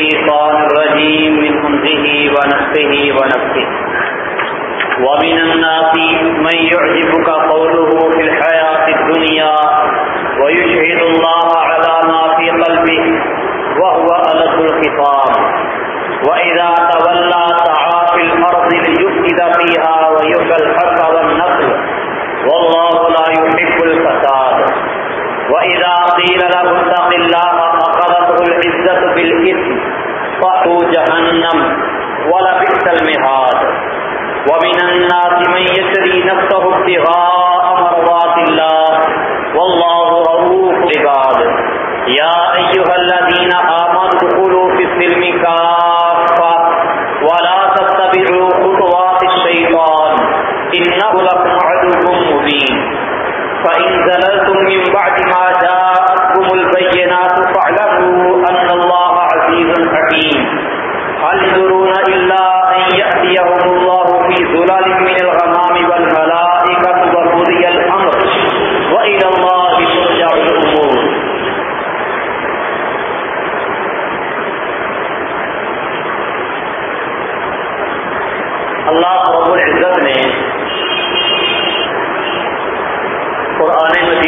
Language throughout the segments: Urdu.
الشيطان الرجيم، من همزه ونفسه ونفسه ومن الناس من يعجبك قوله في الحياة الدنيا، ويشهد الله على ما في قلبه، وهو ألد الخطام وإذا تولى سعى في الأرض ليفسد فيها ويحيى الحق والنصر، والله لا يحب الفساد. وإذا قيل له اتق الله أخذته العزة بالإثم فهو جهنم ولبئس المهاد ومن الناس من يشري نفسه ابتغاء مرضات الله والله رؤوف عباد يا أيها الذين آمنوا ادخلوا في السلم كافة فإن زللتم من بعد ما جاءتكم البينات فاعلموا أن الله عزيز حكيم هل ينظرون إلا أن يأتيهم الله في ظلال من الغمام والملائكة وقضي الأمر وإلى الله ترجع الأمور اللہ رب العزت نے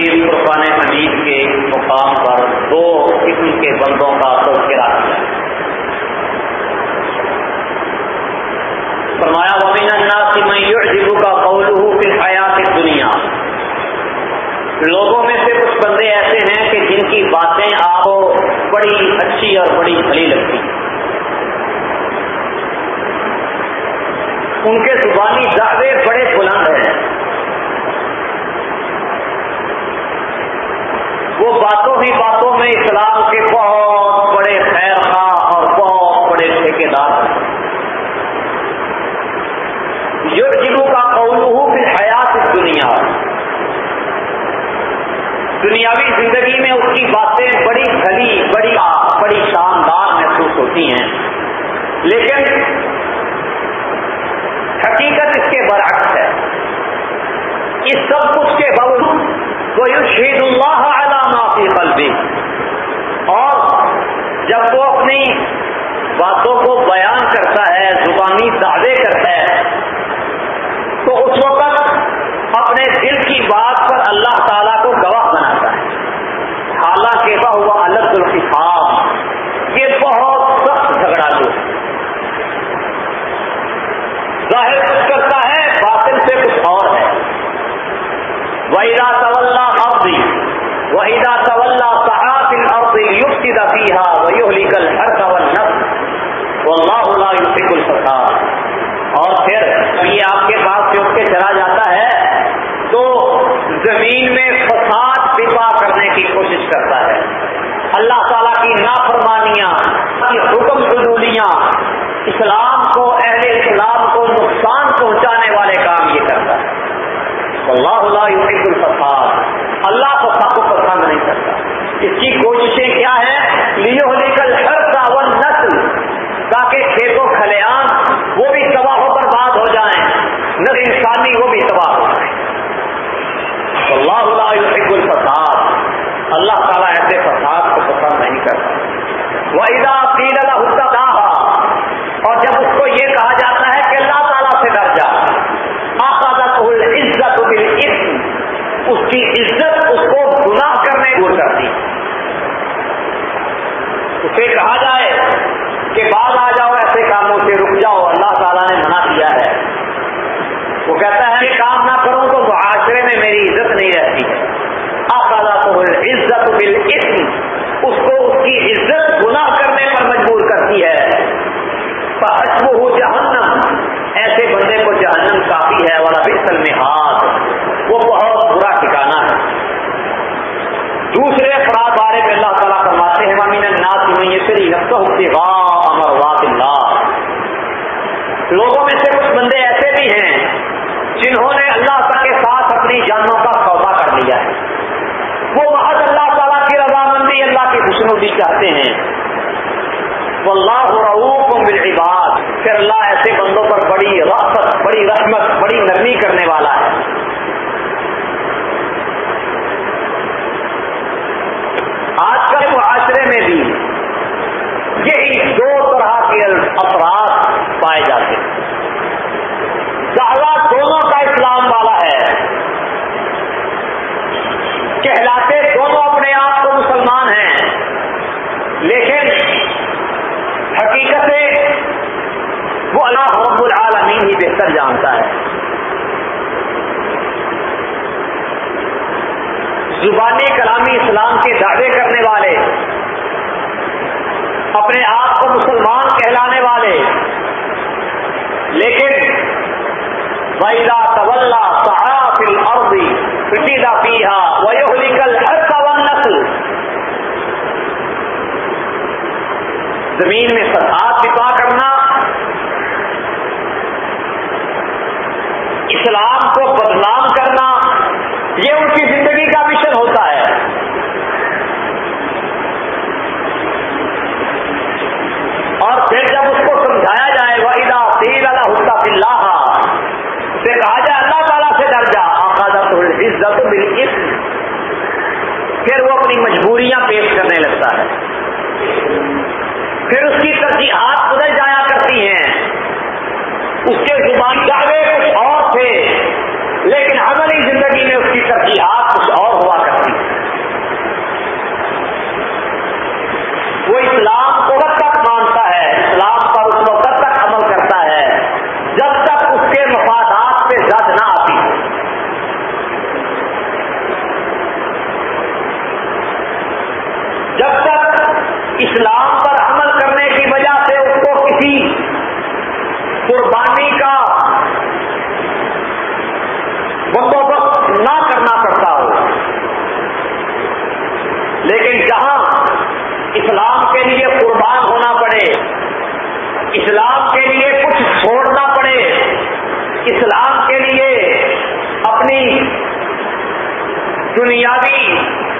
قرآن مجید قرآن حمید کے مقام پر دو قسم کے بندوں کا تذکرہ کیا۔ فرمایا ومین الناس من يعجب کا قوله في الحیات الدنیا لوگوں میں سے کچھ بندے ایسے ہیں کہ جن کی باتیں آپ کو بڑی اچھی اور بڑی بھلی لگتی ان کے زبانی دعوے بڑے بلند ہیں وہ باتوں ہی باتوں میں اسلام کے بہت بڑے خیر خواہ اور بہت بڑے ٹھیکے دار ہیں۔ جو جنوں کا قولو پھر حیات دنیا دنیاوی زندگی میں اس کی باتیں بڑی بھلی بڑی بڑی شاندار محسوس ہوتی ہیں۔ لیکن حقیقت اس کے برعکس ہے۔ اس سب کچھ کے باوجود وہ شہید اللہ علامہ فی قلبی۔ اور جب وہ اپنی باتوں کو بیان کرتا ہے، زبانی دعوے کرتا ہے، تو اس وقت اپنے دل کی بات پر اللہ تعالیٰ کو گواہ بناتا ہے۔ حالانکہ وہ ہوا الگ الفاظ یہ بہت سخت جھگڑا جو ظاہر کچھ کرتا ہے باطل سے کچھ اور ہے۔ وحیدہ طلّہ افزی وحیدہ طول صحاف الارض یوکتی فیہا ویہلک الحرق ہر واللہ لا یفق اللہ الفساد۔ اور پھر یہ آپ کے پاس سے اٹھ کے چلا جاتا ہے، تو زمین میں فساد پپا کرنے کی کوشش کرتا ہے۔ اللہ تعالیٰ کی نافرمانیاں لوگوں میں سے کچھ بندے ایسے بھی ہیں جنہوں نے اللہ تعالیٰ کے ساتھ اپنی جانوں کا سودا کر لیا ہے۔ وہ محض اللہ تعالیٰ کی رضامندی اللہ کی بھی چاہتے ہیں۔ وہ اللہ بات پھر اللہ ایسے بندوں پر بڑی رافت بڑی رحمت، بڑی نرمی کرنے والا ہے۔ آج کل معاشرے میں بھی یہی دو طرح کے افراد پائے جاتے ہیں۔ دعویٰ دونوں کا اسلام والا ہے۔ کہلاتے دونوں اپنے آپ کو مسلمان ہیں۔ لیکن حقیقت وہ اللہ رب العالمین ہی بہتر جانتا ہے۔ زبانی کلامی اسلام کے دعوے کرنے والے، اپنے آپ کو مسلمان کہلانے والے۔ لیکن ویلا طلّہ صحاف الارض والنسل زمین میں فساد بپا کرنا اسلام کو اپنی مجبوریاں پیش کرنے لگتا ہے۔ پھر اس کی ترجیحات بدل جایا کرتی ہیں۔ اس کے زبان کا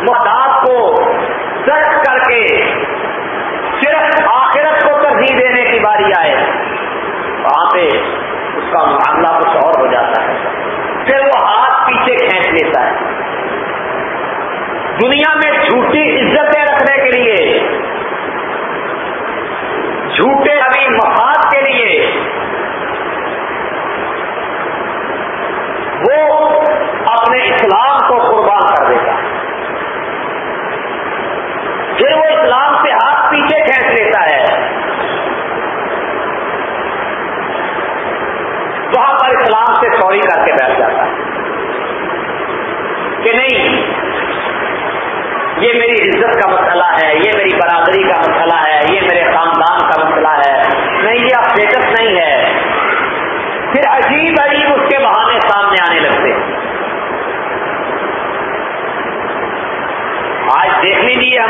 محتاج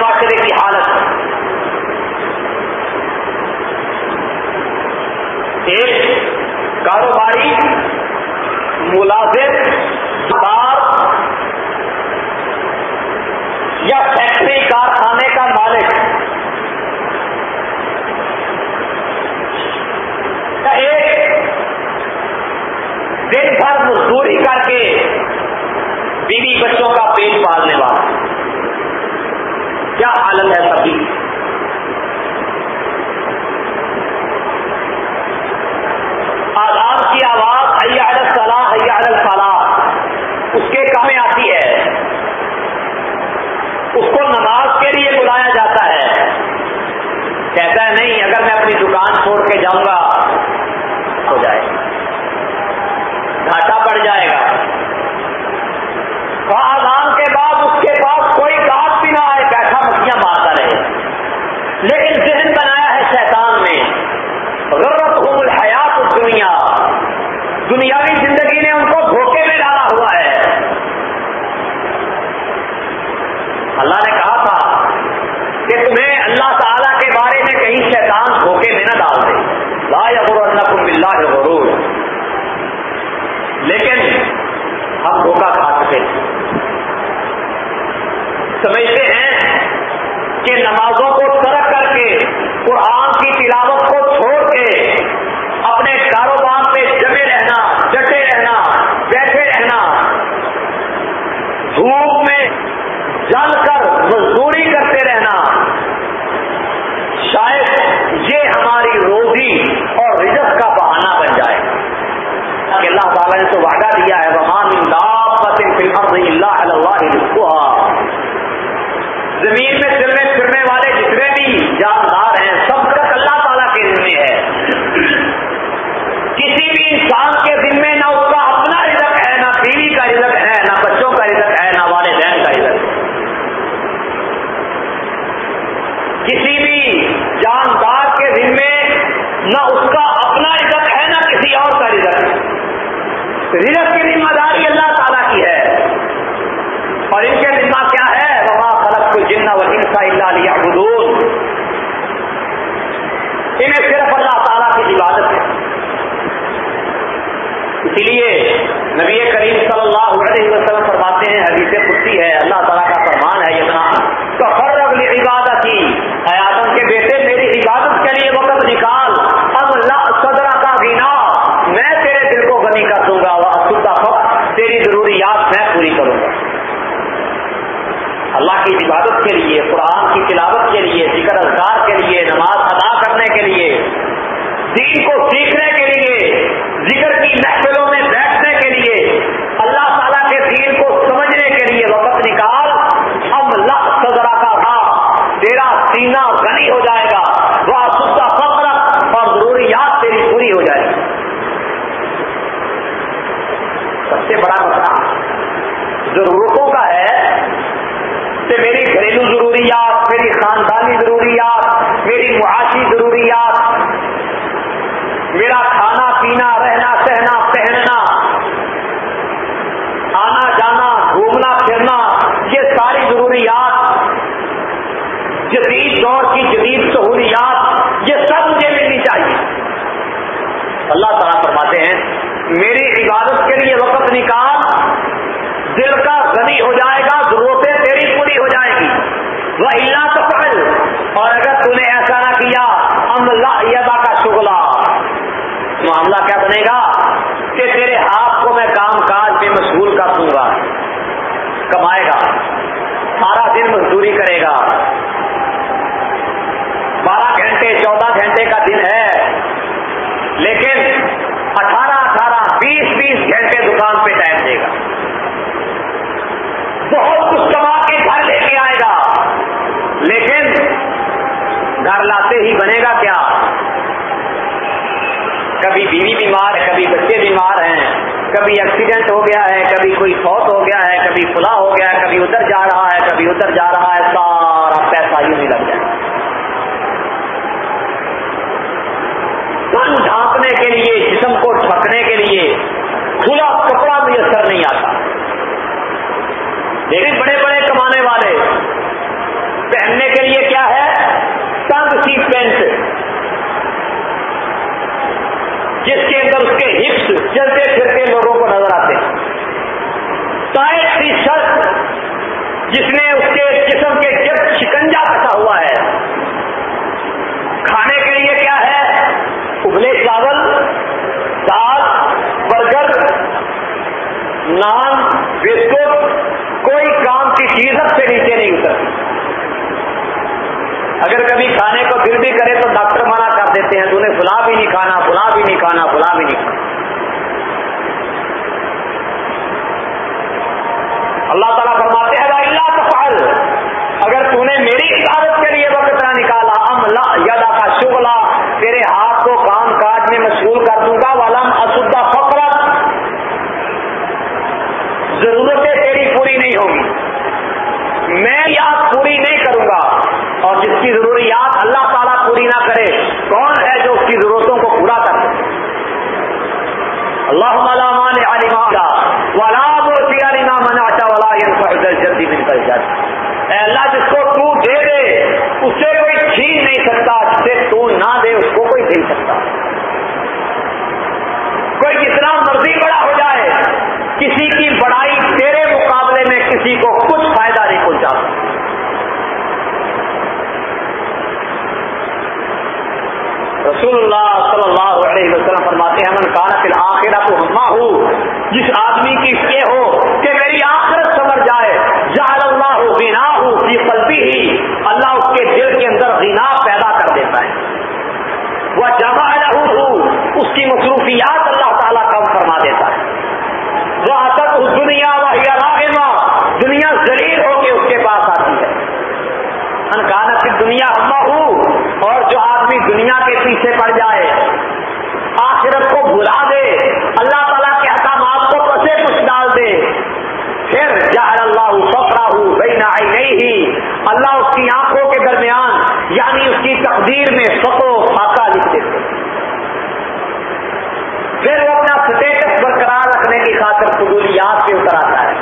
معاشرے کی حالت۔ ایک کاروباری ملازم کار یا فیکٹری، کارخانے کا مالک۔ ایک دن بھر مزدوری کر کے بیوی بچوں کا پیٹ پالنے عالم ایسا سمجھتے ہیں کہ نماز نہ اس کا اپنا رزق ہے، نہ کسی اور کا رزق رزق کی ذمہ داری اللہ تعالیٰ کی ہے۔ اور ان کے ذمہ کیا ہے؟ جن و انسا اللہ حدود انہیں صرف اللہ تعالیٰ کی عبادت ہے۔ اسی لیے نبی کریم صلی اللہ علیہ وسلم فرماتے ہیں حدیث پرتی ہے اللہ تعالیٰ کا فرمان ہے یتنا تو ہر رگلی عبادت ہی آدم کے بیٹے میری عبادت کے لیے وقت نکال اب اللہ صدرہ کا بینا میں تیرے دل کو غنی کر دوں گا وہ تیری ضروریات میں پوری کروں گا اللہ کی عبادت کے لیے قرآن کی تلاوت کے لیے ذکر اذکار کے لیے نماز ادا کرنے کے لیے دین کو سیکھنے کے لیے ذکر کی محفلوں میں بیٹھنے کے لیے اللہ تعالیٰ کے دین کو سمجھنے کے لیے وقت نکال ہم اللہ سزرا کا تھا تیرا سینہ غنی ہو جائے گا وہ سستا فخر اور ضروریات تیری پوری ہو جائے گی سب سے بڑا مسئلہ ضرورتوں کا ہے کہ میری گھریلو ضروریات میری خاندانی ضروریات میری معاشی ضروریات میرا کھانا پینا رہنا سہنا پہننا آنا جانا گھومنا پھرنا یہ ساری ضروریات جدید دور کی جدید سہولیات یہ سب مجھے ملنی چاہیے اللہ تعالیٰ فرماتے ہیں میری عبادت کے لیے وقت نکال دل کا غنی ہو جائے گا، ضرورتیں تیری پوری ہو جائے گی۔ وہ اللہ تو پڑھ اور اگر تو نے ایسا نہ کیا یدا کا شگلا معاملہ کیا بنے گا؟ کہ تیرے ہاتھ کو میں کام کاج میں مشغول کر دوں گا۔ کمائے گا۔ سارا دن مزدوری کرے گا۔ بارہ گھنٹے، چودہ گھنٹے کا دن ہے۔ لیکن بیس بیس گھنٹے دکان پہ ٹائم دے گا۔ بہت کچھ کما کے گھر لے کے آئے گا۔ لیکن گھر لاتے ہی بنے گا کیا؟ کبھی بیوی بیمار ہے، کبھی بچے بیمار ہیں، کبھی ایکسیڈنٹ ہو گیا ہے، کبھی کوئی فوت ہو گیا ہے، کبھی کھلا ہو گیا ہے، کبھی ادھر جا رہا ہے، کبھی ادھر جا رہا ہے، سارا پیسہ ہی نہیں لگ جائے۔ تن ڈھانپنے کے لیے، جسم کو ڈھکنے کے لیے کھلا کپڑا میسر نہیں آتا۔ لیکن بڑے بڑے کمانے والے۔ پہننے کے لیے کیا ہے؟ تنگ سی پینٹ۔ جس کے اندر اس کے ہپس چلتے پھرتے لوگوں کو نظر آتے ہیں۔ ٹائٹ سی شرٹ جس میں اس کے جسم کے جب شکنجا کٹا ہوا ہے کھانے کے لیے کیا ہے ابلے چاول دال برگر نان بسکٹ کوئی کام کی چیز سے نیچے نہیں اترتی۔ اگر کبھی کھانے کو دل بھی کرے تو ڈاکٹر منع کر دیتے ہیں تو انہیں فلا بھی نہیں کھانا فلا بھی نہیں کھانا فلا بھی نہیں کھانا۔ اللہ تعالیٰ فرماتے ہیں اللہ تفعل۔ اگر تو نے میری عبادت کے لیے وقت نہ نکالا ام لا یدا کا شغلہ تیرے ہاتھ کو کام کاج میں مشغول کر دوں گا والم اسدا فقرت ضرورتیں تیری پوری نہیں ہوگی میں یاد پوری نہیں کروں گا اور جس کی ضروریات اللہ تعالیٰ پوری نہ کرے کون ہے جو اس کی ضرورتوں کو پورا کر سکے اللہ علمان علیما والا علیما مناچا والا جلدی بن کر جاتا اللہ، جس کو تو دے دے، اسے کوئی چھین نہیں سکتا، جسے تو نہ دے، اس کو کوئی دے سکتا۔ کوئی جتنا مرضی بڑا ہو جائے، کسی کی بڑائی تیرے مقابلے میں کسی کو کچھ فائدہ نہیں پہنچا رسول اللہ صلی اللہ علیہ وسلم فرماتے ہیں، من کانا فی الآخرہ تو ہما ہوں جس آدمی کی یہ ہو کہ میری آخرت سمجھ جائے جہل اللہ ہو غنا ہو فی قلبی ہی اللہ اس کے دل کے اندر غنا پیدا کر دیتا ہے وہ جمع ہو اس کی مصروفیات اللہ تعالیٰ کم فرما دیتا ہے۔ وہ تک اس دنیا و دنیا ذلیل ہو کے اس کے پاس آتی ہے۔ انکانت کی دنیا ہما ہوں اور جو آدمی دنیا کے پیچھے پڑ جائے، آخرت کو بھلا دے، اللہ تعالیٰ کے احکامات کو کسے کچھ ڈال دے۔ پھر جہر اللہ فکرا ہوں بھائی نہ آئی نہیں ہی اللہ اس کی آنکھوں کے درمیان یعنی اس کی تقدیر میں فکو خاکہ لکھ دیتے پھر وہ اپنا اسٹیٹس برقرار رکھنے کی خاطر قبولیات سے اتر آتا ہے۔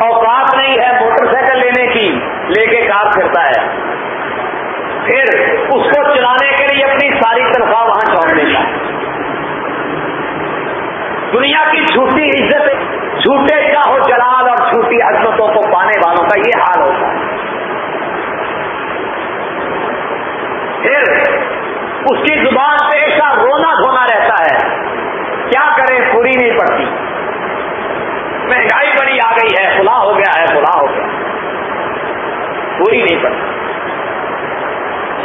اوقات نہیں ہے موٹر سائیکل لینے کی، لے کے کار پھرتا ہے۔ پھر اس کو چلانے کے لیے اپنی ساری تنخواہ وہاں چونک دیتا ہے۔ دنیا کی جھوٹی عزت، جھوٹے کا ہو جلال اور جھوٹی عزتوں کو پانے والوں کا یہ حال ہوتا ہے۔ پھر اس کی زبان پہ ایسا رونا دھونا رہتا ہے۔ کیا کریں پوری نہیں پڑتی۔ مہنگائی بڑی آ گئی ہے۔ کھلا ہو گیا ہے، کھلا ہو گیا۔ پوری نہیں پڑتی۔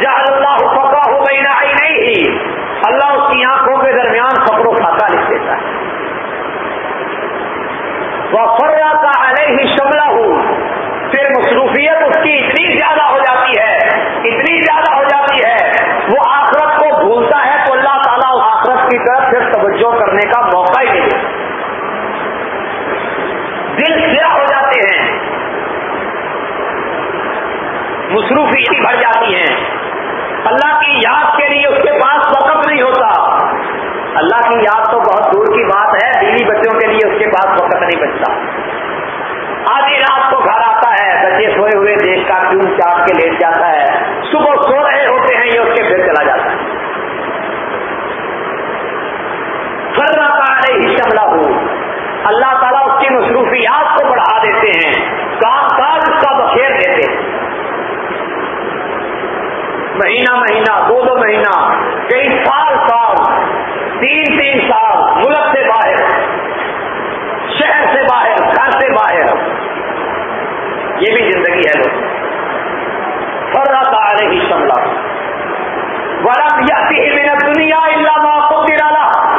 جہاں اللہ فکا ہو گئی نہ آئی نہیں ہی اللہ اس کی آنکھوں کے درمیان فکر و کھاتا لکھ دیتا ہے۔ وہ فرا کا علیہ ہی شملہ ہوں پھر مصروفیت اس کی اتنی زیادہ ہو جاتی ہے، اتنی زیادہ ہو جاتی ہے وہ آخرت کو بھولتا ہے تو اللہ تعالیٰ اس آخرت کی طرف پھر توجہ کرنے کا موقع ہی نہیں دیتا دل سیا ہو جاتے ہیں مصروفی بڑھ جاتی ہیں اللہ کی یاد کے لیے اس کے پاس وقت نہیں ہوتا اللہ کی یاد تو بہت دور کی بات ہے بیوی بچوں کے لیے اس کے پاس وقت نہیں بچتا آدھی رات کو گھر آتا ہے بچے سوئے ہوئے دیکھ کر کیوں چاٹ کے لیٹ جاتا ہے صبح سو رہے ہوتے ہیں یہ اس کے پھر چلا جاتا ہے پھر رہتا ہے ہی شملہ ہو اللہ تعالیٰ اس کی مصروفیات کو بڑھا دیتے ہیں کام کاج اس کا بخیر دیتے ہیں مہینہ مہینہ، دو دو مہینہ، کئی سال سال، تین تین سال ملک سے باہر، شہر سے باہر، گھر سے باہر۔ یہ بھی زندگی ہے لوگ۔ فرت آ رہی شملہ ورم یا محنت دنیا اللہ علامہ کو گرانا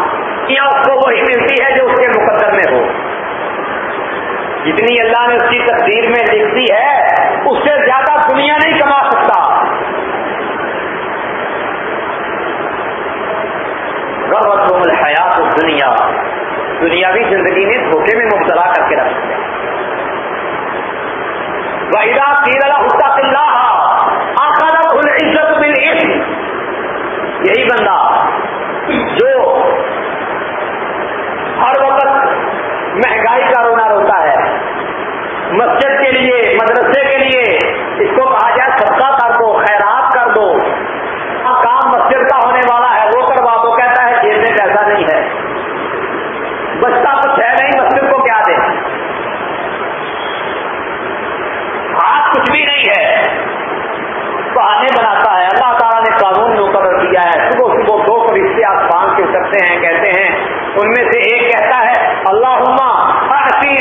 یا اس کو وہی ملتی ہے جو اس کے مقدر میں ہو۔ جتنی اللہ نے اس کی تقدیر میں لکھتی ہے اس سے زیادہ دنیا نہیں کما سکتا غربت الحیات دنیا دنیاوی زندگی میں دھوکے میں مبتلا کر کے رکھ دیا وحیدہ تیر اللہ اللہ آخرت العزت یہی بندہ جو ہر وقت مہنگائی کا رونا روتا ہے، مسجد کے لیے، مدرسے کے لیے، اس کو کہا جائے صدقہ کر دو خیرات کر دو کام مسجد کا ہونے والا ہے وہ کروا دو کہتا ہے جیب میں پیسہ نہیں ہے بچتا کچھ ہے نہیں مسجد کو کیا دے ہاتھ کچھ بھی نہیں ہے بہانے بناتا ہے اللہ تعالیٰ نے قانون مقرر کیا ہے صبح صبح دو فرشتے کرتے ہیں، کہتے ہیں، ان میں سے ایک کہتا ہے اللہ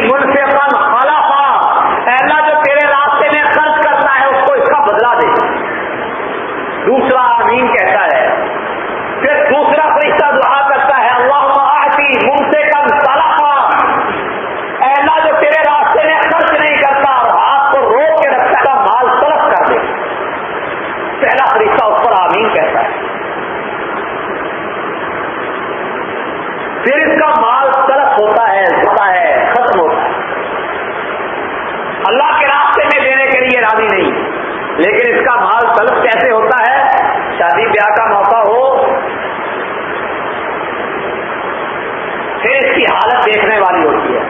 من سے پن خالا اللہ، جو تیرے راستے میں خرچ کرتا ہے، اس کو اس کا بدلا دے۔ دوسرا امین کہتا ہے پھر دوسرا فرشتہ دعا کرتا ہے اللہ آتی من سے کم سالا اللہ جو تیرے راستے میں خرچ نہیں کرتا اور ہاتھ کو روک کے رکھتا ہے مال طلب کر دے پہلا فرشتہ اس پر آمین کہتا ہے پھر اس کا مال طلب ہوتا ہے ہوتا ہے ختم ہوتا ہے اللہ کے راستے میں دینے کے لیے راضی نہیں لیکن اس کا مال طلب کیسے ہوتا ہے شادی بیاہ کا موقع ہو پھر اس کی حالت دیکھنے والی ہوتی ہے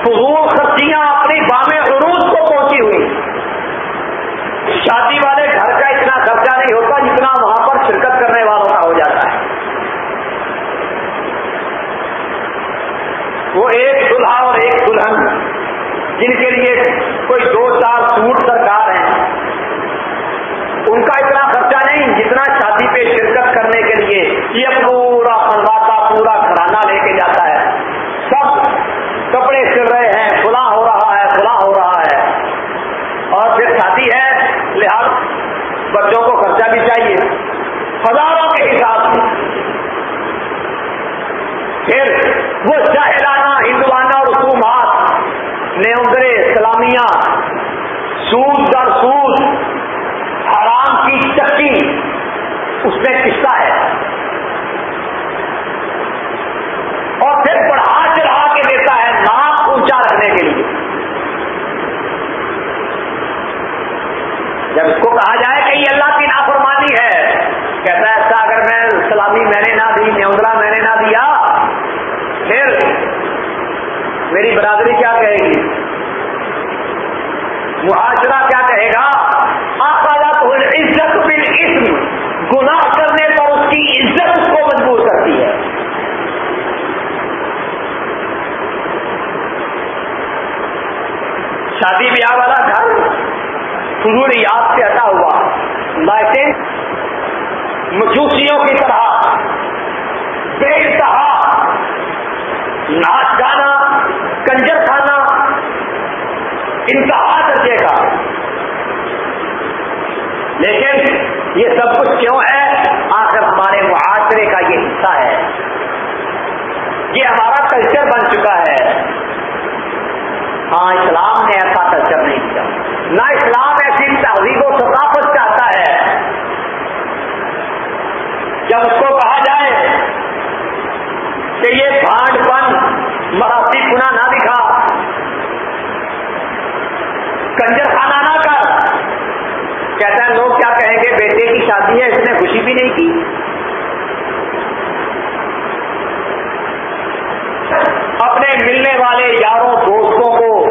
فضول خرچیاں اپنی بام عروج کو پہنچی ہوئی شادی والے گھر کا اتنا خرچہ نہیں ہوتا جتنا وہاں پر شرکت کرنے والوں کا ہو جاتا ہے وہ ایک دلہا اور ایک دلہن، جن کے لیے کوئی دو چار سوٹ سرکار ہیں۔ ان کا اتنا خرچہ نہیں، جتنا شادی پہ شرکت کرنے کے لیے یہ پورا خاندان پورا گھرانہ لے کے جاتا ہے۔ سب کپڑے سل رہے ہیں کھلا ہو رہا ہے کھلا ہو رہا ہے۔ اور پھر شادی ہے لہٰذا بچوں کو خرچہ بھی چاہیے۔ ہزاروں کے حساب سے۔ پھر وہ جاہرانہ ہندوانہ رسومات اس میں قصہ ہے اور پھر بڑھا چڑھا کے دیتا ہے ناپ اونچا رکھنے کے لیے جب اس کو کہا جائے کہ یہ اللہ کی نافرمانی ہے۔ کہتا ہے ایسا اگر میں سلامی میں نے نہ دی نیوزلہ میں نے نہ دیا، پھر میری برادری کیا کہے گی؟ معاشرہ کیا کہے گا؟ تو عزت بن اسم گناہ کرنے پر اس کی عزت اس کو مجبور کرتی ہے۔ شادی بیاہ والا گھر فضول یاد سے ہٹا ہوا۔ لائٹیں مجوسیوں کی طرح بے انتہا ناچ گانا، کنجر کھانا، انتہا درجے کا۔ لیکن یہ سب کچھ کیوں ہے؟ آخر ہمارے معاشرے کا یہ حصہ ہے۔ یہ ہمارا کلچر بن چکا ہے۔ ہاں اسلام نے ایسا کلچر نہیں کیا۔ نہ اسلام ایسی تہذیب و ثقافت چاہتا ہے۔ جب اس کو کہا جائے کہ یہ بھانڈ پن مراسی پنا نہ دکھا، کنجر خانہ نہ کر، کہتا ہے لوگ کیا کہیں گے، بیٹے کی شادی ہے، اس نے خوشی بھی نہیں کی۔ اپنے ملنے والے یاروں، دوستوں کو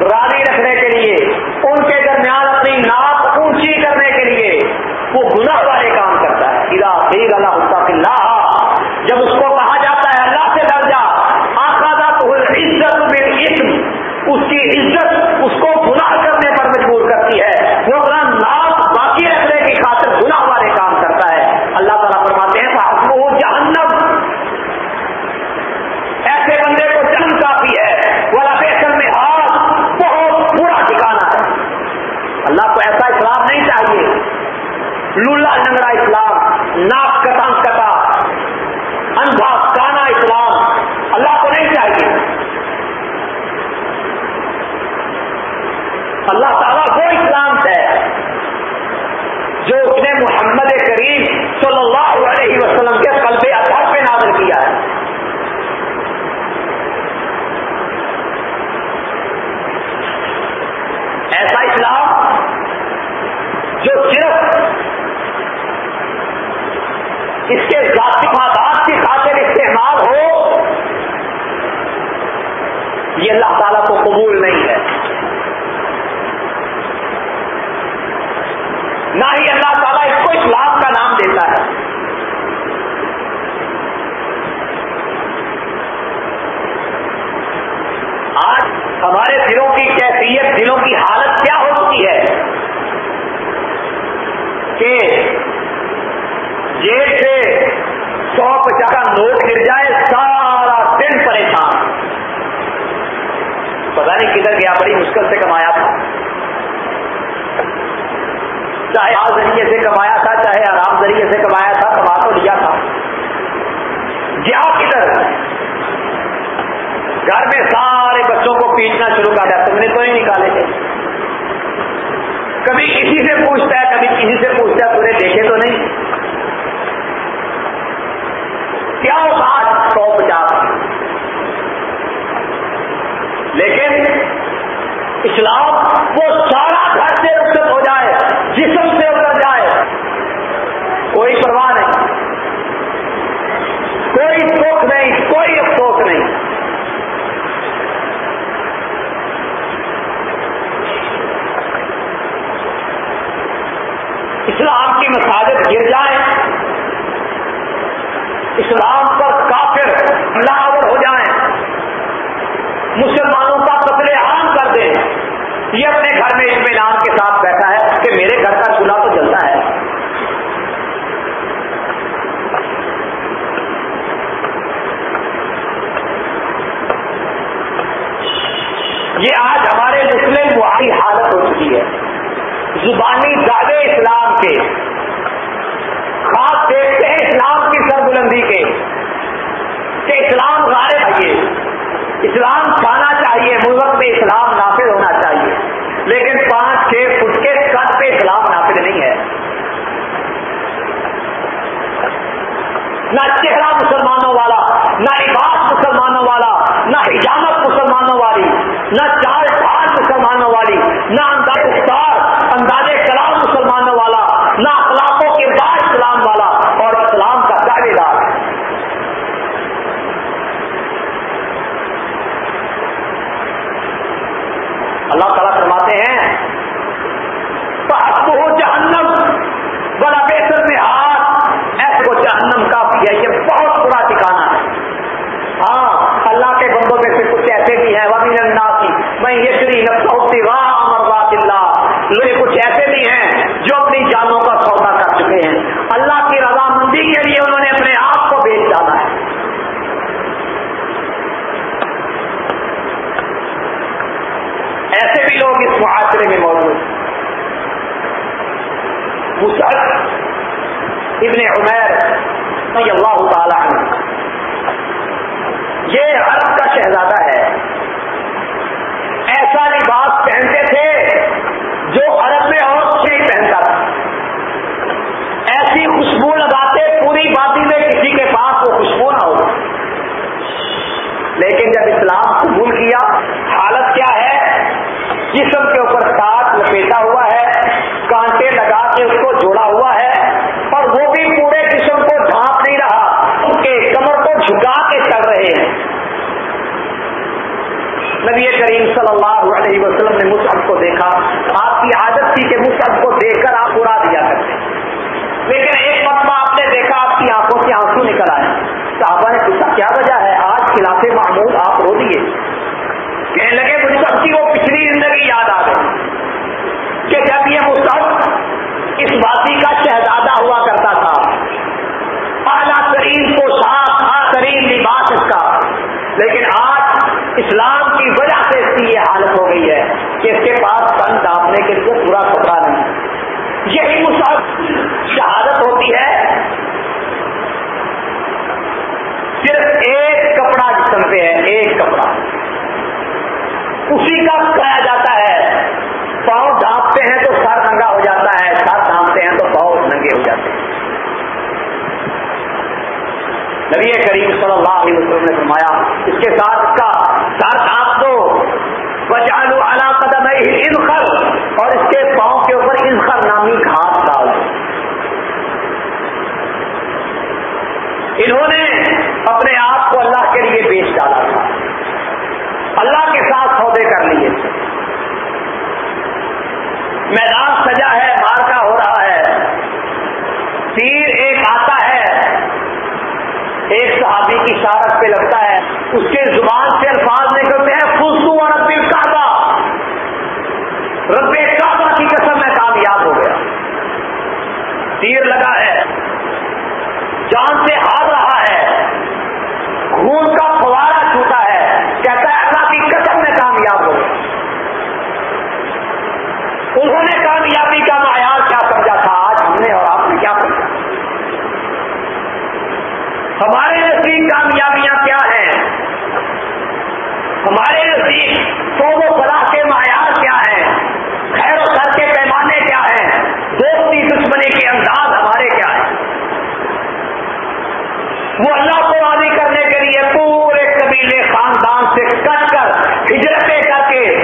راضی رکھنے کے لیے ان کے درمیان اپنی ناپ اونچی کرنے کے لیے وہ گناہ والے کام کرتا ہے سیدھا پھر اللہ اللہ جب اس کو کہا جاتا ہے اللہ سے ڈر جا آخا تو عزت اسم اس کی عزت اس کو گناہ کرنے پر مجبور کرتی ہے وہ اپنا نام باقی رکھنے کی خاطر گناہ والے کام کرتا ہے اللہ تعالیٰ فرماتے ہیں وہ جہنم ایسے بندے کو جنم کافی ہے وہ لفیشن میں ہاتھ بہت برا ٹھکانا ہے اللہ کو ایسا اسلام نہیں چاہیے لولا لنگڑا اسلام ناک کتا کتا اندھا کانا اسلام اللہ کو نہیں چاہیے اللہ تعالیٰ وہ اسلام ہے جو اس نے محمد کریم صلی اللہ علیہ وسلم کے قلب اثر پہ نازل کیا ہے۔ ایسا اسلام جو صرف اس کے ذاتی فادات کی خاطر استعمال ہو، یہ اللہ تعالیٰ کو قبول نہیں ہے نہ ہی اللہ تعالیٰ اس کو اسلام کا نام دیتا ہے۔ آج ہمارے دلوں کی کیفیت، دلوں کی حالت کیا ہو چکی ہے؟ کہ جیل سے سو پچاس کا نوٹ گر جائے، سارا دن پریشان۔ پتا نہیں کدھر گیا، بڑی مشکل سے کمایا تھا چاہے آ ذریعے سے کمایا تھا، چاہے آرام ذریعے سے کمایا تھا، کما تو لیا تھا۔ گیا کدھر گھر میں سارے بچوں کو پیٹنا شروع کر دیا، تم نے تو نہیں نکالے تھے۔ کبھی کسی سے پوچھتا ہے، کبھی کسی سے پوچھتا ہے، تمہیں دیکھے تو نہیں۔ کیا بات سو پچاس؟ لیکن اسلام وہ سارا گھر سے رخصت جسم سے اتر جائے، کوئی پرواہ نہیں۔ کوئی دکھ نہیں، کوئی افسوس نہیں۔ اسلام کی مساجد گر جائیں، اسلام پر کافر لاور ہو جائیں۔ مسلمانوں کا قتل عام کر دیں یہ اپنے گھر میں اطمینان کے ساتھ بیٹھا ہے کہ میرے گھر کا چولہا تو جلتا ہے۔ یہ آج ہمارے مسلم وہی حالت ہو چکی ہے۔ زبانی دعوے اسلام کے، خاص دیکھتے ہیں اسلام کی سربلندی کے کہ اسلام غالب ہے اسلام کھانا چاہیے، ملک میں اسلام نافذ ہونا چاہیے۔ لیکن پانچ چھ فٹ کے قد پہ اسلام نافذ نہیں ہے۔ نہ چہرہ مسلمانوں والا، نہ عباد مسلمانوں والا، نہ حجامت مسلمانوں والی، نہ چار ڈھال مسلمانوں والی، نہ انداز اختار انداز کلام مسلمانوں والا، نہ اخلاقوں کے بعد اسلام والا اور اسلام کا دعوے دار اللہ تعالیٰ فرماتے ہیں تو جہنم بڑا بہتر میں ہاتھ ایسے کو جہنم کافی ہے یہ بہت برا ٹھکانا ہے ہاں اللہ کے بندوں میں سے کچھ ایسے بھی ہیں وبی نندا کی میں یہ شری نفسی واہ امر اللہ لوگ کچھ ایسے بھی ہیں جو اپنی جانوں کا سودا کر چکے ہیں اللہ کی رضامندی کے لیے انہوں نے اپنے آپ کو بیچ ڈالا ہے ایسے بھی لوگ اس معاشرے میں موجود ہیں ابن عمیر رضی اللہ تعالی عنہ یہ عرب کا شہزادہ ہے ایسا لباس پہنتے تھے جو عرب میں اور نہیں پہنتا تھا ایسی خوشبو لگاتے پوری بادی میں کسی کے پاس وہ خوشبو نہ ہو لیکن جب اسلام قبول کیا حالت کیا ہے جسم کے اوپر کاٹ لپیٹا ہوا ہے کانٹے لگا کے اس کو جوڑا ہوا ہے اور وہ بھی پورے قسم کو ڈھانپ نہیں رہا ان کے کمر کو جھکا کے چل رہے ہیں نبی کریم صلی اللہ علیہ وسلم نے مصحف کو دیکھا آپ کی عادت تھی کہ مصحف کو دیکھ کر آپ اڑا دیا کرتے لیکن ایک مرتبہ آپ نے دیکھا آپ کی آنکھوں سے آنسو نکل آئے۔ صحابہ نے پوچھا، کیا وجہ ہے؟ آج خلاف معمول آپ رو دیے۔ کہنے لگے مجھے سب کی وہ پچھلی زندگی یاد آ گئی کہ جب یہ مصحف اس باسی کا شہزادہ ہوا کرتا تھا۔ اعلیٰ ترین پوشاک ترین لباس اس کا۔ لیکن آج اسلام کی وجہ سے اس کی یہ حالت ہو گئی ہے کہ اس کے پاس تن ڈانپنے کے لیے پورا کپڑا نہیں۔ یہی مصحف شہادت ہوتی ہے صرف ایک کپڑا جسم پہ ہے ایک کپڑا اسی کا کھایا جاتا ہے۔ پاؤں ڈھانپتے ہیں تو سر ننگا ہو جاتا ہے، سر ڈھانپتے ہیں تو پاؤں ننگے ہو جاتے ہیں۔ نبی کریم صلی اللہ علیہ وسلم نے فرمایا، اس کے ساتھ اس کا سر ڈھانپ دو۔ بچالو اعلیٰ قدم ہے انخر اور اس کے پاؤں کے اوپر انخر نامی گھاس ڈال۔ دو انہوں نے اپنے آپ کو اللہ کے لیے بیچ ڈالا تھا۔ اللہ کے ساتھ سودے کر لیے تھے میدان سجا ہے، مارکا ہو رہا ہے۔ تیر ایک آتا ہے، ایک صحابی کی شارت پہ لگتا ہے اس کے زبان سے الفاظ نکلتے ہیں خوشبو اور رب کعبہ رب کعبہ کی قسم میں کامیاب ہو گیا تیر لگا ہے جان سے ہار رہا ہے خون کا فوارا چھوٹا ہے کہتا ہے اللہ کی قسم میں کامیاب ہو گیا انہوں نے کامیابی کا معیار کیا سمجھا تھا آج ہم نے اور آپ نے کیا سمجھا ہمارے نزدیک کامیابیاں کیا ہیں ہمارے نزدیک تو و فلاح کے معیار کیا ہیں خیر و سر کے پیمانے کیا ہیں دوستی دشمنی کے انداز ہمارے کیا ہیں وہ اللہ کو راضی کرنے کے لیے پورے قبیلے خاندان سے کٹ کر ہجرتیں کر کے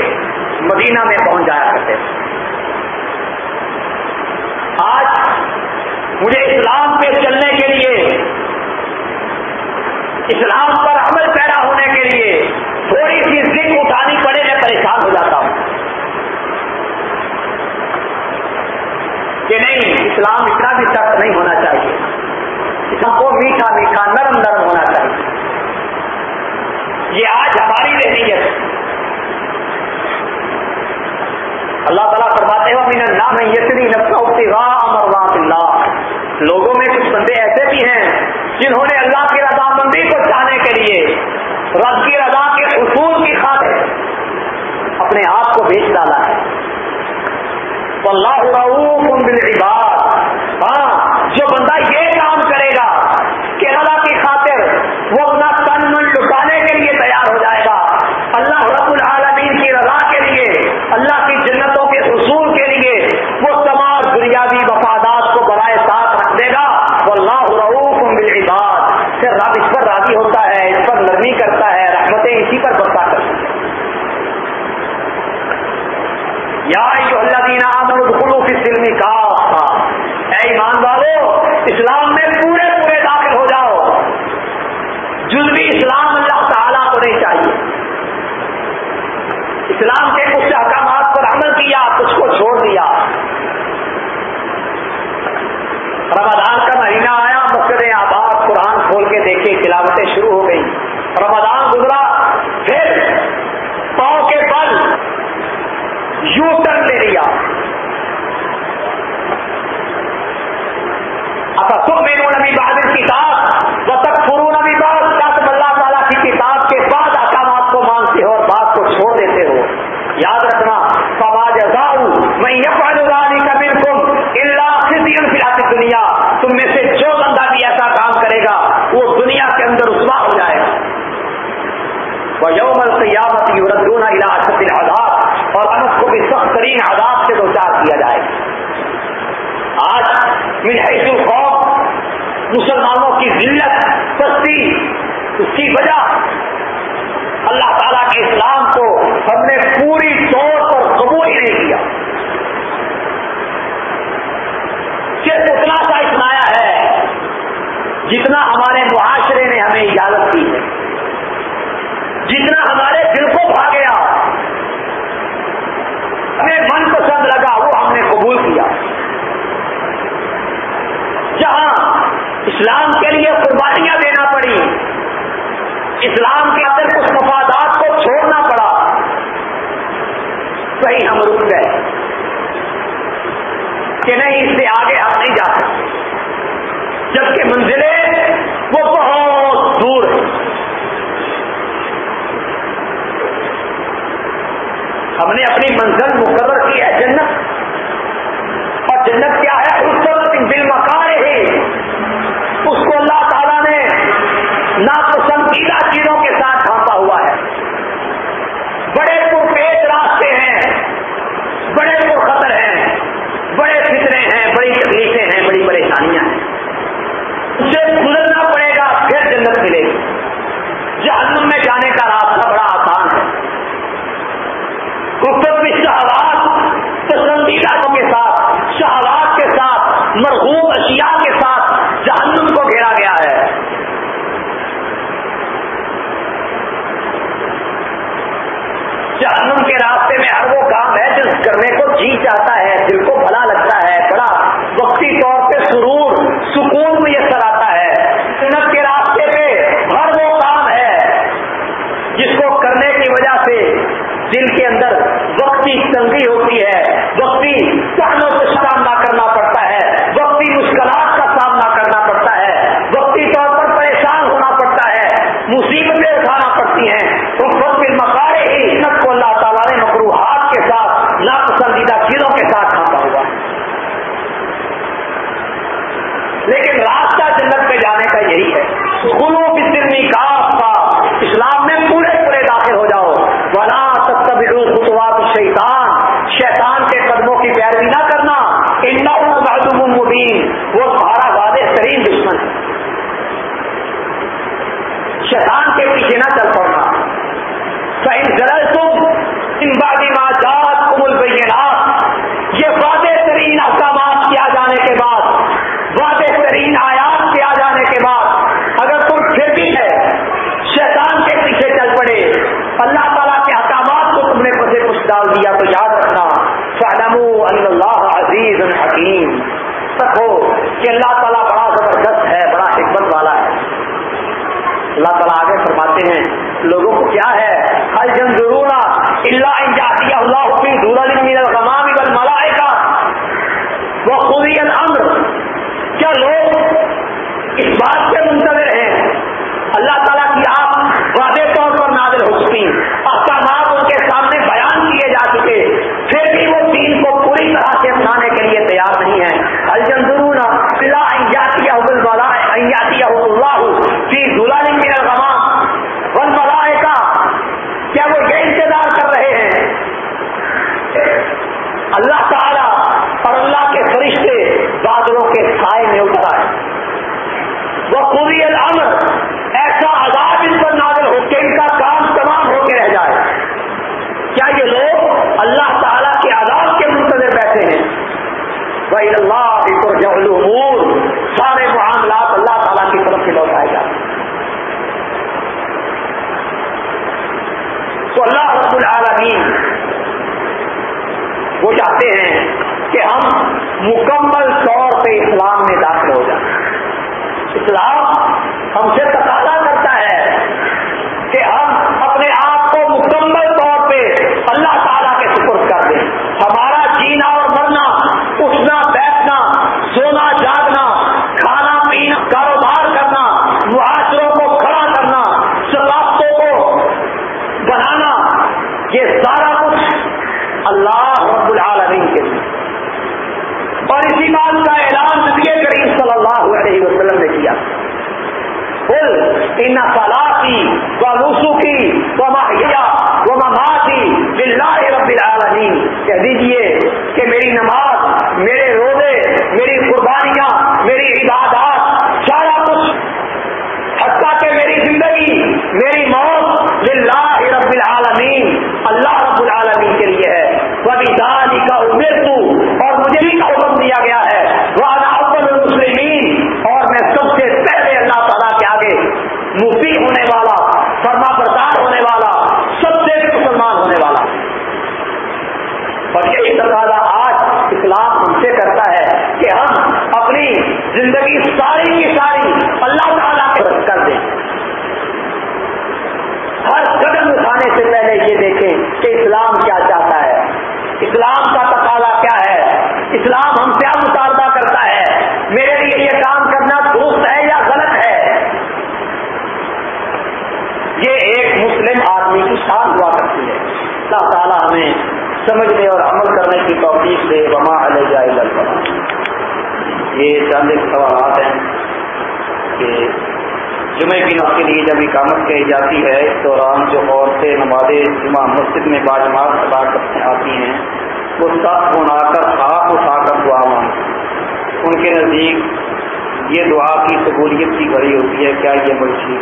مدینہ میں پہنچ جایا کرتے تھے۔ آج مجھے اسلام پہ چلنے کے لیے، اسلام پر عمل پیدا ہونے کے لیے تھوڑی سی ذکر اٹھانی پڑے، میں پریشان ہو جاتا ہوں۔ کہ نہیں، اسلام اتنا بھی سخت نہیں ہونا چاہیے۔ اسلام کو میٹھا میٹھا، نرم نرم ہونا چاہیے۔ یہ آج ہماری ذہنیت اللہ تعالیٰ فرماتے ہیں مینا نام یسری اللہ لوگوں میں کچھ بندے ایسے بھی ہیں جنہوں نے اللہ کی رضامندی کو چاہنے کے لیے رب کی رضا کے اصول کی خاطر اپنے آپ کو بیچ ڈالا ہے۔ اللہ بالعباد۔ ہاں جو بندہ یہ کام کرے گا کہ اللہ کی خاطر وہ اپنا تن من لٹانے کے لیے تیار ہو جائے گا اللہ رب العالمین کی رضا کے لیے اللہ کی جنتوں کے حصول کے لیے وہ تمام دنیاوی مفادات کو برائے ساتھ رکھ دے گا وہ اللہ رعوف بالعباد ایمان والو اسلام میں پورے پورے داخل ہو جاؤ جزوی اسلام اللہ تعالیٰ کو نہیں چاہیے اسلام کے کچھ احکامات پر عمل کیا کچھ کو چھوڑ دیا رمضان کا مہینہ آیا مسجد آباد قرآن کھول کے دیکھے تلاوتیں شروع ہو گئی رمضان گزرا پھر پاؤں کے بل یو ٹرن لے لیا اب تم میرے نبی بہادر کتاب و تک فرو نبی بہت کیا تم اللہ تعالیٰ کی کتاب کے بعد احکامات کو مانتے ہو اور بات کو چھوڑ دیتے ہو یاد رکھنا فواج میں یہ پانی کا بالکل اللہ دنیا تم میں سے جو بندہ بھی ایسا کام کرے گا وہ دنیا کے اندر رسوا ہو جائے گا وہ یوم القیامت یوردون الى اشد العذاب اور انس کو بھی سخت ترین عذاب سے دو چار کیا جائے گا۔ آج من حیث القوم مسلمانوں کی ذلت، سستی اس کی وجہ اللہ تعالیٰ کے اسلام کو ہم نے پوری طور پر قبول ہی نہیں کیا۔ صرف اتنا سا اسمایا ہے، جتنا ہمارے معاشرے نے ہمیں اجازت دی ہے جتنا ہمارے دل کو بھا گیا ہمیں من پسند لگا وہ ہم نے قبول کیا جہاں اسلام کے لیے قربانیاں دینا پڑی۔ اسلام کے اندر کچھ مفادات کو چھوڑنا پڑا۔ کہیں ہم رک گئے۔ کہ نہیں اس سے آگے ہم نہیں جا سکتے۔ جبکہ منزلیں وہ بہت دور ہیں۔ ہم نے اپنی منزل مقرر کی ہے جنت۔ اور جنت کیا ہے؟ اس دل مکان اس کو اللہ تعالیٰ نے نہ چیزوں کے ساتھ ڈھانپا ہوا ہے بڑے پرپیش راستے ہیں بڑے پر خطر ہیں بڑے فطرے ہیں بڑی تکلیفیں ہیں بڑی پریشانیاں ہیں اسے گزرنا پڑے گا پھر جنت ملے گی جہنم میں جانے کا راستہ بڑا آسان ہے بھی شہوات پسندیدہ کے ساتھ شہوات کے ساتھ مرحوم اشیاء کے ساتھ جہنم کو گھیرا گیا ہے جہنم کے راستے میں ہر کرنے کو جی چاہتا ہے، دل کو بھلا لگتا ہے، بڑا وقتی طور پہ سرور، سکون میسر آتا ہے۔ سنت کے راستے پہ ہر وہ کام ہے جس کو کرنے کی وجہ سے دل کے اندر وقتی تنگی ہوتی ہے وقتی سہنوں سے سامنا کرنا پڑتا ہے وقتی مشکلات کا سامنا کرنا پڑتا ہے وقتی طور پر پریشان ہونا پڑتا ہے مصیبتیں اٹھانا پڑتی ہیں تو وقت مکارے ہی جنت کو اللہ تعالیٰ نے مقروحات کے ساتھ ناپسندیدہ چیزوں کے ساتھ کھاتا ہوا لیکن راستہ جنت میں جانے کا یہی ہے گلو کی سرنی کا اسلام میں پورے پورے داخل ہو جاؤ ولا خطوات شیطان شیطان کے قدموں کی پیروی نہ کرنا ان مبین وہ تمہارا واضح ترین دشمن ہے شیطان کے پیچھے نہ چل پڑنا صحیح ضرور تم ان بادی ماجات کمل بینات یہ واضح ترین احکامات کیا جانے کے بعد واضح ترین آیات کیا جانے کے بعد اگر تم پھر بھی ہے شیطان کے پیچھے چل پڑے اللہ تعالیٰ کے احکامات کو تم نے پسے کچھ ڈال دیا تو یاد رکھنا فعلمو اللہ عزیز الحکیم تک ہو کہ اللہ تعالیٰ بڑا زبردست ہے بڑا حکمت والا ہے اللہ تعالیٰ آگے فرماتے ہیں، لوگوں کو کیا ہے؟ ہر جن ضرور اللہ جاتی اللہ حفیظ الغمام بل ملائے کا وہ خودی الامر کیا لوگ اس بات سے منتظر ہیں؟ اللہ تعالیٰ کی آپ واضح طور پر نازل ہو چکی احکامات ان کے سامنے بیان کیے جا چکے۔ پھر بھی وہ دین کو پوری طرح سے اپنانے کے لیے تیار نہیں ہے الجندرون اللہ انجاتی انجاتی اللہ فی دلال من الغمام. والملائکہ کیا وہ یہ انتظار کر رہے ہیں؟ اللہ تعالیٰ اور اللہ کے فرشتے بادلوں کے سائے میں اترا ہے۔ وہ پوری الامر، ایسا عذاب ان پر نازل ہو کے ان کا کام تمام ہو کے رہ جائے۔ کیا یہ لوگ اللہ تعالیٰ کے عذاب کے منتظر بیٹھے ہیں؟ بھائی اللہ مطلب طرف سے لوٹ آئے گا تو اللہ رب العالمین وہ چاہتے ہیں کہ ہم مکمل طور پہ اسلام میں داخل ہو جائیں۔ اسلام ہم سے تقاضا ان سلاسی و رسوخی و محیا و مماسی بلّہ رب العالمین کہہ دیجیے کہ میری نماز، میرے روزے، میری قربانیاں، میری عبادات، سارا کچھ، حتیٰ کہ میری زندگی، میری موت للہ رب العالمین، اللہ رب العالمین کے لیے ہے۔ کبھی دانی کا امیر تو اور مجھے بھی حکم دیا گیا ہے وہ اول المسلمین اور میں سب سے پہلے اللہ تعالیٰ کے آگے مفی ہونے والا فرما پردار ہونے والا سب سے مسلمان ہونے والا اور یہی تقاضا آج اسلام ہم سے کرتا ہے کہ ہم اپنی زندگی ساری کی ساری اللہ تعالیٰ کے کر دیں ہر قدم اٹھانے سے پہلے یہ دیکھیں کہ اسلام کیا چاہتا ہے اسلام کا تقاضا کیا ہے اسلام ہم کیا مطالبہ کرتا ہے میرے لیے یہ کام کرنا درست ہے یا غلط ہے یہ ایک مسلم آدمی کی شان ہوا کرتی ہے اللہ تعالیٰ ہمیں سمجھنے اور عمل کرنے کی توفیق دے، وما علیہ جائے یہ چند ایک سوالات ہیں کہ جمعہ کی نوٹ کے لیے جب اقامت کہی جاتی ہے، اس دوران جو عورتیں نماز جمعہ مسجد میں باجماعت ادا کرتے آتی ہیں، وہ سب بنا کر ہاتھ اٹھا کر دعا مانگ ان کے نزدیک یہ دعا کی سہولیت کی گھڑی ہوتی ہے، کیا یہ مرشی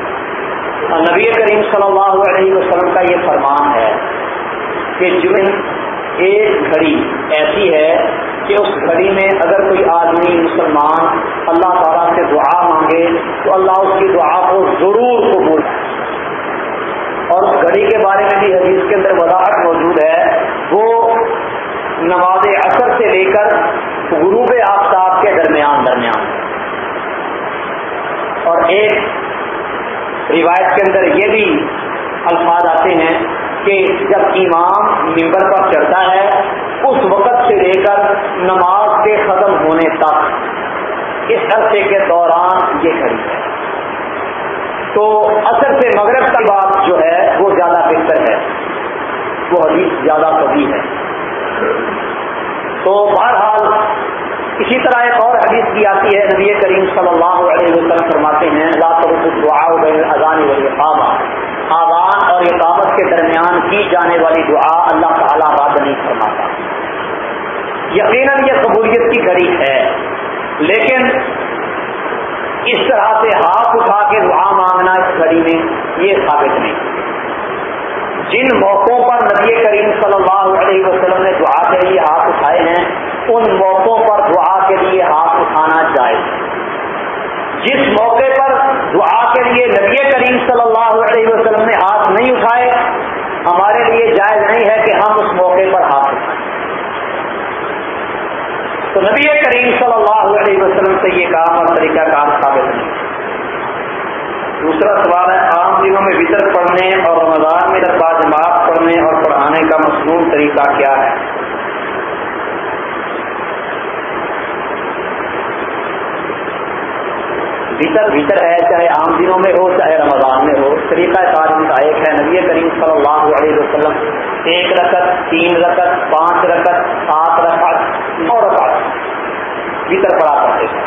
نبی کریم صلی اللہ علیہ وسلم کا یہ فرمان ہے کہ جمعہ ایک گھڑی ایسی ہے کہ اس گھڑی میں اگر کوئی آدمی مسلمان اللہ تعالیٰ سے دعا مانگے تو اللہ اس کی دعا کو ضرور قبول اور اس گھڑی کے بارے میں بھی حدیث کے اندر وضاحت موجود ہے۔ وہ نماز اثر سے لے کر غروب آفتاب کے درمیان درمیان۔ اور ایک روایت کے اندر یہ بھی الفاظ آتے ہیں کہ جب امام ممبر پر چڑھتا ہے، اس وقت سے لے کر نماز کے ختم ہونے تک، اس عرصے کے دوران یہ کھڑی ہے۔ تو اثر سے مغرب کی بات جو ہے، وہ زیادہ بہتر ہے۔ وہ حدیث زیادہ کبھی ہے۔ تو بہرحال، اسی طرح ایک اور حدیث بھی آتی ہے، نبی کریم صلی اللہ علیہ وسلم فرماتے ہیں اذان و آبان اور اقامت کے درمیان کی جانے والی دعا اللہ تعالیٰ رد نہیں فرماتا۔ یقیناً یہ قبولیت کی گھڑی ہے۔ لیکن اس طرح سے ہاتھ اٹھا کے دعا مانگنا اس گھڑی میں یہ ثابت نہیں۔ جن موقعوں پر نبی کریم صلی اللہ علیہ وسلم نے دعا کے لیے ہاتھ اٹھائے ہیں، ان موقعوں پر دعا کے لیے ہاتھ اٹھانا جائز جس موقع پر دعا کے لیے نبی کریم صلی اللہ علیہ وسلم نے ہاتھ نہیں اٹھائے، ہمارے لیے جائز نہیں ہے کہ ہم اس موقع پر ہاتھ اٹھائیں۔ تو نبی کریم صلی اللہ علیہ وسلم سے یہ کام اور طریقہ کام ثابت نہیں۔ دوسرا سوال ہے، عام دنوں میں وطر پڑھنے اور رمضان میں رقبہ جماعت پڑھنے اور پڑھانے کا مصنون طریقہ کیا ہے؟ بھیتر بھیتر ہے، چاہے عام دنوں میں ہو، چاہے رمضان میں ہو، طریقہ کار ان کا ایک ہے۔ نبی کریم صلی اللہ علیہ وسلم ایک رکت تین رکت پانچ رکت سات رکت نو رکت بھیتر پڑا کرتے تھے۔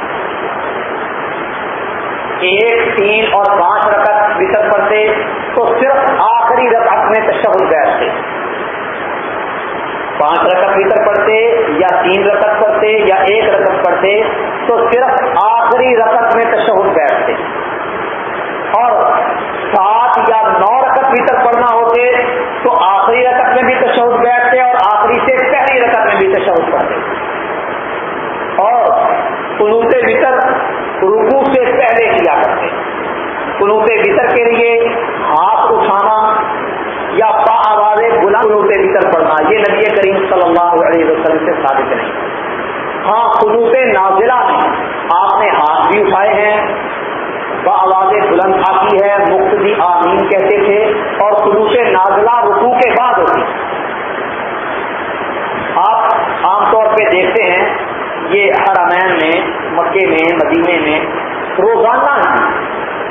ایک، تین اور پانچ رکت بھیتر پڑتے تو صرف آخری رکعت میں تشہد بیٹھتے۔ پانچ رکعت بھیتر پڑھتے یا تین رکعت پڑھتے یا ایک رکعت پڑھتے، تو صرف آخری رکعت میں تشہد بیٹھتے۔ اور سات یا نو رکعت بھیتر پڑھنا ہوتے تو آخری رکعت میں بھی تشہد بیٹھتے اور آخری سے پہلی رکعت میں بھی تشہد پڑھتے۔ اور قنوط بھیتر رکو سے پہلے کیا کرتے؟ قنوط بھیتر کے لیے ہاتھ اٹھانا یا پا آوازیں بلند قنوط بطر پڑھنا یہ نبی کریم صلی اللہ علیہ وسلم سے ثابت نہیں ہاں قنوط نازلہ میں آپ نے ہاتھ بھی اٹھائے ہیں۔ آواز بلند آتی ہے۔ مقتدی آمین کہتے تھے اور خلوص نازلہ رکو کے بعد ہوتی۔ آپ عام طور پہ دیکھتے ہیں، یہ حرمین میں، مکے میں، مدینے میں روزانہ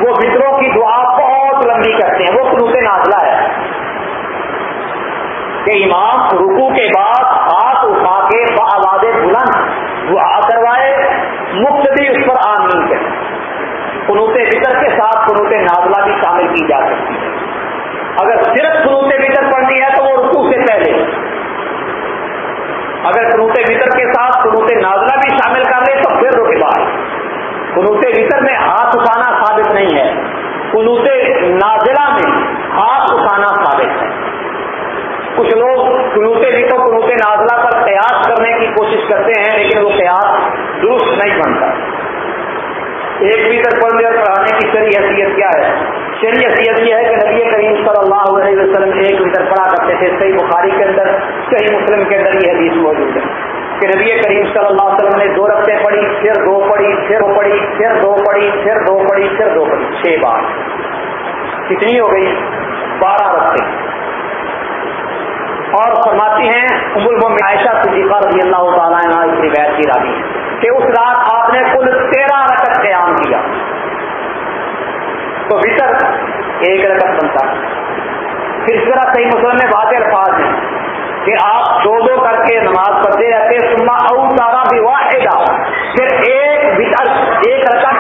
وہ فطروں کی دعا بہت لمبی کرتے ہیں۔ وہ خلوص نازلہ ہے۔ کہ امام رکو کے بعد ہاتھ اٹھا کے آواز بلند دعا کروائے مفت بھی اس پر آمین کریں قنوط فطر کے ساتھ قنوط نازلہ بھی شامل کی جا سکتی ہے۔ اگر صرف قنوط فطر پڑھنی ہے تو وہ رکو سے پہلے۔ اگر قنوط فطر کے ساتھ قنوط نازلہ بھی شامل کر لے تو پھر رکے بعد۔ قنوط فطر میں ہاتھ اٹھانا ثابت نہیں ہے۔ قنوط نازلہ میں ہاتھ اٹھانا ثابت ہے۔ کچھ لوگ قنوط فطر قنوط نازلہ پر قیاس کرنے کی کوشش کرتے ہیں، لیکن وہ قیاس درست نہیں بنتا۔ ایک میٹر پڑھنے اور پڑھانے کی شری حیثیت کیا ہے؟ شری حیثیت یہ ہے کہ نبی کریم صلی اللہ علیہ وسلم ایک میٹر پڑھا کرتے تھے۔ صحیح بخاری کے اندر، صحیح مسلم کے اندر یہ حدیث موجود ہے کہ نبی کریم صلی اللہ علیہ وسلم نے دو رقطیں پڑھی، پھر دو پڑھی، پھر دو پڑھی، پھر دو پڑھی، پھر دو پڑھی، پھر دو پڑھی، چھ بار۔ کتنی ہو گئی؟ بارہ رقطیں اور فرماتی ہیں، ام عائشہ صدیقہ رضی اللہ تعالیٰ اس روایت کی رابی کہ اس رات آپ نے کل تیرہ رقط قیام کیا۔ تو بھیتر ایک رقط بنتا۔ پھر اس طرح صحیح مسلم میں واضح الفاظ ہیں کہ آپ دو دو کر کے نماز پڑھتے رہتے سما او تارا بھی واحدہ پھر ایک بھیتر ایک رکعت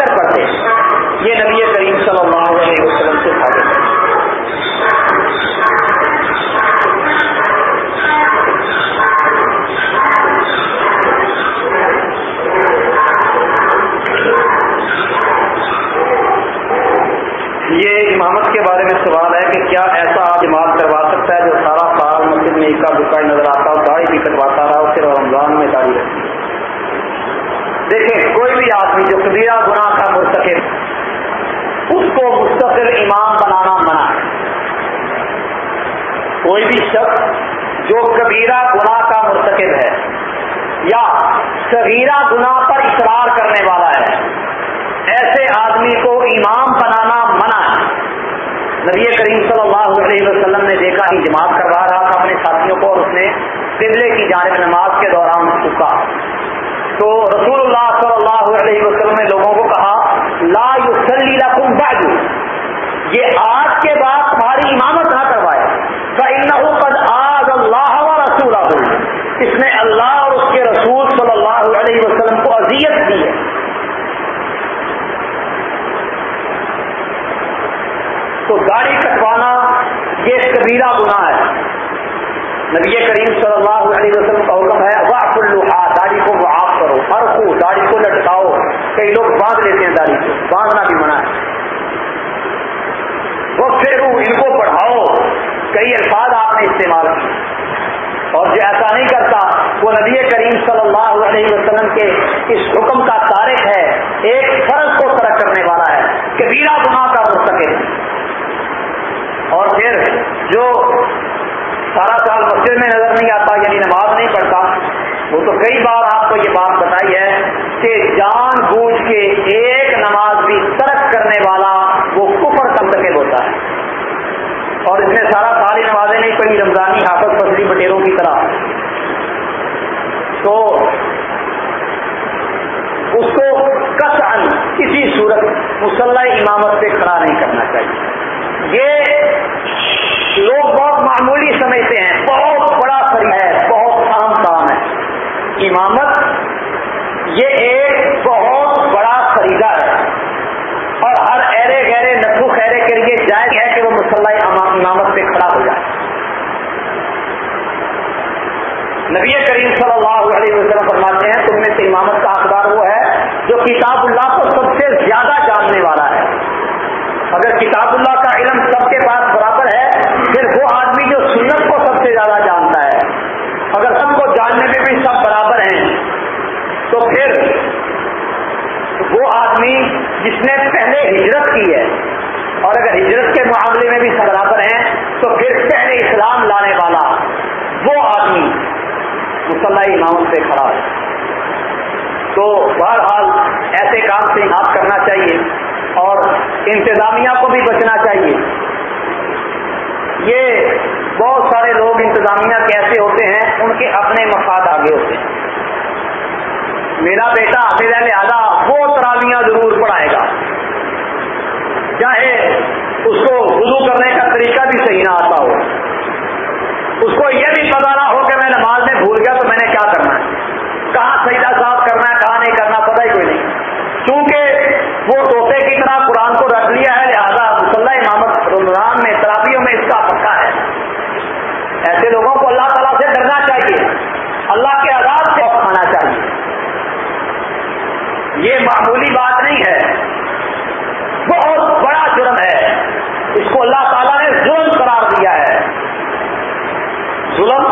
کے بارے میں سوال ہے کہ کیا ایسا آپ کروا سکتا ہے جو سارا سال مسجد میں اکا دکا نظر آتا ہو داڑھی بھی کٹواتا رہا ہو صرف رمضان میں داڑھی رکھتی دیکھیں، کوئی بھی آدمی جو کبیرہ گناہ کا مرتکب اس کو مستقل امام بنانا منع ہے۔ کوئی بھی شخص جو کبیرہ گناہ کا مرتکب ہے یا صغیرہ گناہ پر اصرار کرنے والا ہے، ایسے آدمی کو امام بنانا منع ہے۔ نبی کریم صلی اللہ علیہ وسلم نے دیکھا کہ جماعت کروا رہا تھا اپنے ساتھیوں کو اور اس نے قبلے کی جانب نماز کے دوران چکا تو رسول اللہ صلی اللہ علیہ وسلم نے لوگوں کو کہا، لا یوسلی لکم بعد۔ یہ آج کے بعد تمہاری امامت نہ کروائے۔ قد آج اللہ و رسول اس نے اللہ اور اس کے رسول صلی اللہ علیہ وسلم کو اذیت دی ہے۔ تو گاڑی کٹوانا یہ کبیرہ گناہ ہے۔ نبی کریم صلی اللہ علیہ وسلم کا حکم ہے واہ کلو داڑھی کو وہ آپ کرو ہر کو داڑھی کو لٹکاؤ۔ کئی لوگ باندھ لیتے ہیں داڑھی کو، باندھنا بھی منع ہے۔ وہ پھر ان کو پڑھاؤ۔ کئی الفاظ آپ نے استعمال کیے۔ اور جو ایسا نہیں کرتا، وہ نبی کریم صلی اللہ علیہ وسلم کے اس حکم کا تاریخ ہے۔ ایک فرض کو ترک کرنے والا ہے۔ کبیرہ گناہ کا سکے۔ اور پھر جو سارا سال مسجد میں نظر نہیں آتا یعنی نماز نہیں پڑھتا، وہ تو کئی بار آپ کو یہ بات بتائی ہے کہ جان بوجھ کے ایک نماز بھی ترک کرنے والا وہ کفر منتقل ہوتا ہے۔ اور اس نے سارا ساری نمازیں نہیں پڑھی، رمضانی حافظ فصلی بٹیروں کی طرح۔ تو اس کو کس کسی صورت مسلح امامت پہ کھڑا نہیں کرنا چاہیے۔ یہ لوگ بہت معمولی سمجھتے ہیں، بہت بڑا سر ہے، بہت عام کام ہے۔ امامت یہ ایک بہت بڑا خریدا ہے۔ اور ہر ایرے گہرے نقو خیرے کے لیے جائز ہے کہ وہ مسلح امامت پہ کھڑا ہو جائے۔ نبی کریم صلی اللہ علیہ وسلم فرماتے ہیں، تم میں سے امامت کا اخبار وہ ہے جو کتاب اللہ کو سب سے زیادہ جاننے والا ہے۔ اگر کتاب اللہ کا علم سب کے پاس برابر ہے، پھر وہ آدمی جو سنت کو سب سے زیادہ جانتا ہے۔ اگر سب کو جاننے میں بھی سب برابر ہیں، تو پھر وہ آدمی جس نے پہلے ہجرت کی ہے، اور اگر ہجرت کے معاملے میں بھی سب برابر ہیں، تو پھر پہلے اسلام لانے والا وہ آدمی مسلح امام سے کھڑا ہے۔ تو بہرحال ایسے کام سے آپ کرنا چاہیے۔ اور انتظامیہ کو بھی بچنا چاہیے۔ یہ بہت سارے لوگ انتظامیہ کیسے ہوتے ہیں، ان کے اپنے مفاد آگے ہوتے ہیں۔ میرا بیٹا میرا لہذا وہ تراویاں ضرور پڑھائے گا۔ چاہے اس کو وضو کرنے کا طریقہ بھی صحیح نہ آتا ہو۔ اس کو یہ بھی پتا نہ ہو کہ میں نماز میں بھول گیا تو میں نے کیا کرنا ہے کہاں سیدہ صاف کرنا ہے کہاں نہیں کرنا پتہ ہی کوئی نہیں کیونکہ وہ طوطے کی طرح قرآن کو رکھ لیا ہے لہٰذا مسلح امامت رمضان میں ترابیوں میں اس کا پکا ہے ایسے لوگوں کو اللہ تعالیٰ سے ڈرنا چاہیے۔ اللہ کے عذاب سے کھانا چاہیے۔ یہ معمولی بات نہیں ہے۔ بہت بڑا جرم ہے۔ اس کو اللہ تعالیٰ نے ظلم قرار دیا ہے۔ ظلم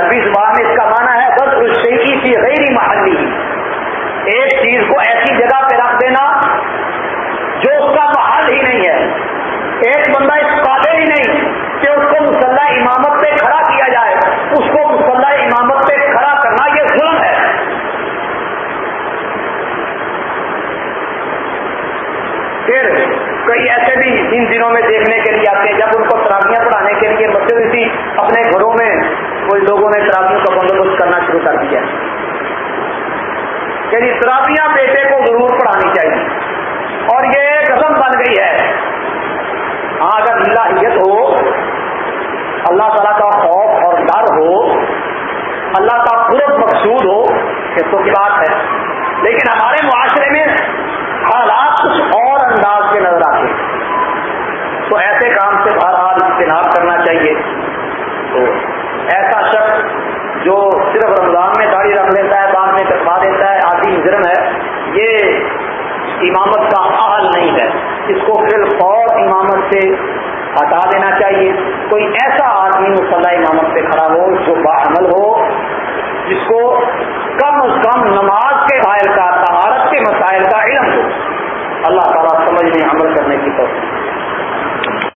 عربی زبان میں اس کا معنی ہے بس رشیقی سی غیر محلی۔ ایک چیز کو ایسی جگہ پہ رکھ دینا جو اس کا محل ہی نہیں ہے۔ ایک بندہ اس قابل ہی نہیں کہ اس کو مسلح امامت پہ کھڑا کیا جائے اس کو مسلح امامت پہ کھڑا کرنا یہ ظلم ہے پھر کئی ایسے بھی ان دنوں میں دیکھنے کے لیے آتے ہیں۔ جب ان کو تراویاں پڑھانے کے لیے مسجد اسی اپنے گھروں میں کوئی لوگوں نے تراویوں کا بندوبست کرنا شروع کر دیا۔ یعنی تراویاں بیٹے کو ضرور پڑھانی چاہیے۔ اور یہ قسم بن گئی ہے۔ ہاں اگر اللہ ہو، اللہ تعالیٰ کا خوف اور ڈر ہو، اللہ کا قرب مقصود ہو، یہ تو کی بات ہے۔ لیکن ہمارے معاشرے میں حالات کچھ اور انداز کے نظر آتے تو ایسے کام سے بہرحال اجتناب کرنا چاہیے تو ایسا شخص جو صرف رمضان میں داڑھی رکھ لیتا ہے، بعد میں کٹوا دیتا ہے، آدھی مجرم ہے، یہ امامت کا اہل نہیں ہے۔ اس کو پھر فور امامت سے ہٹا دینا چاہیے۔ کوئی ایسا آدمی مسلح امامت پہ کھڑا ہو، جو باعمل ہو، جس کو کم از کم نماز کے حائل کا تہارت کے مسائل کا علم ہو۔ اللہ تعالیٰ سمجھنے عمل کرنے کی توقع